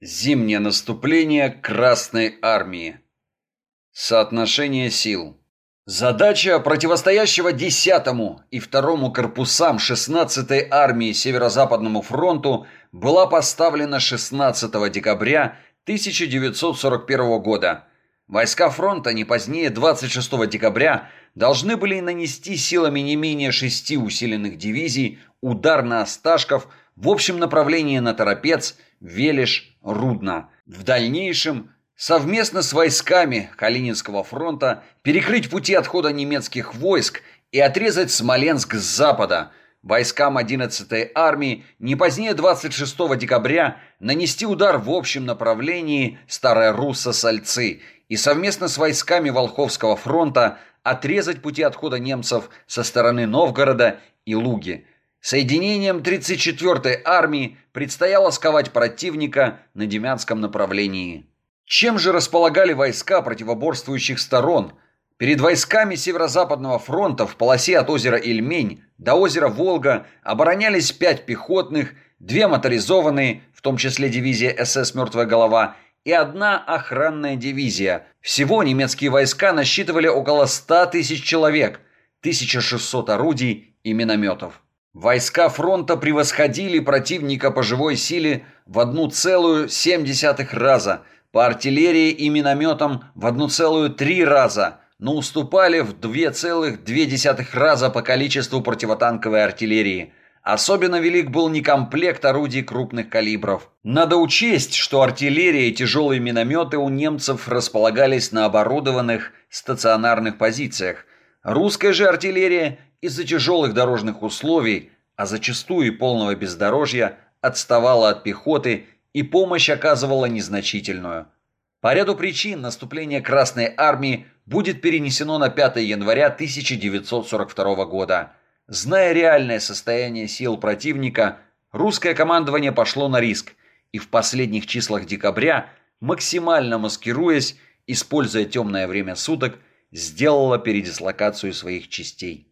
Зимнее наступление Красной Армии. Соотношение сил. Задача противостоящего 10-му и 2-му корпусам 16-й армии Северо-Западному фронту была поставлена 16 декабря 1941 года. Войска фронта не позднее 26 декабря должны были нанести силами не менее шести усиленных дивизий удар на Осташков в общем направлении на Торопец, Велиш, Рудно. В дальнейшем совместно с войсками Калининского фронта перекрыть пути отхода немецких войск и отрезать Смоленск с запада. Войскам 11-й армии не позднее 26 декабря нанести удар в общем направлении Старая Русса-Сальцы и совместно с войсками Волховского фронта отрезать пути отхода немцев со стороны Новгорода и Луги. Соединением 34-й армии предстояло сковать противника на Демянском направлении. Чем же располагали войска противоборствующих сторон? Перед войсками Северо-Западного фронта в полосе от озера Ильмень до озера Волга оборонялись пять пехотных, две моторизованные, в том числе дивизия СС «Мертвая голова», и одна охранная дивизия. Всего немецкие войска насчитывали около 100 тысяч человек, 1600 орудий и минометов. Войска фронта превосходили противника по живой силе в 1,7 раза, по артиллерии и минометам в 1,3 раза, но уступали в 2,2 раза по количеству противотанковой артиллерии. Особенно велик был некомплект орудий крупных калибров. Надо учесть, что артиллерия и тяжелые минометы у немцев располагались на оборудованных стационарных позициях. Русская же артиллерия из-за тяжелых дорожных условий, а зачастую и полного бездорожья, отставала от пехоты и помощь оказывала незначительную. По ряду причин наступление Красной Армии будет перенесено на 5 января 1942 года. Зная реальное состояние сил противника, русское командование пошло на риск и в последних числах декабря, максимально маскируясь, используя темное время суток, сделало передислокацию своих частей.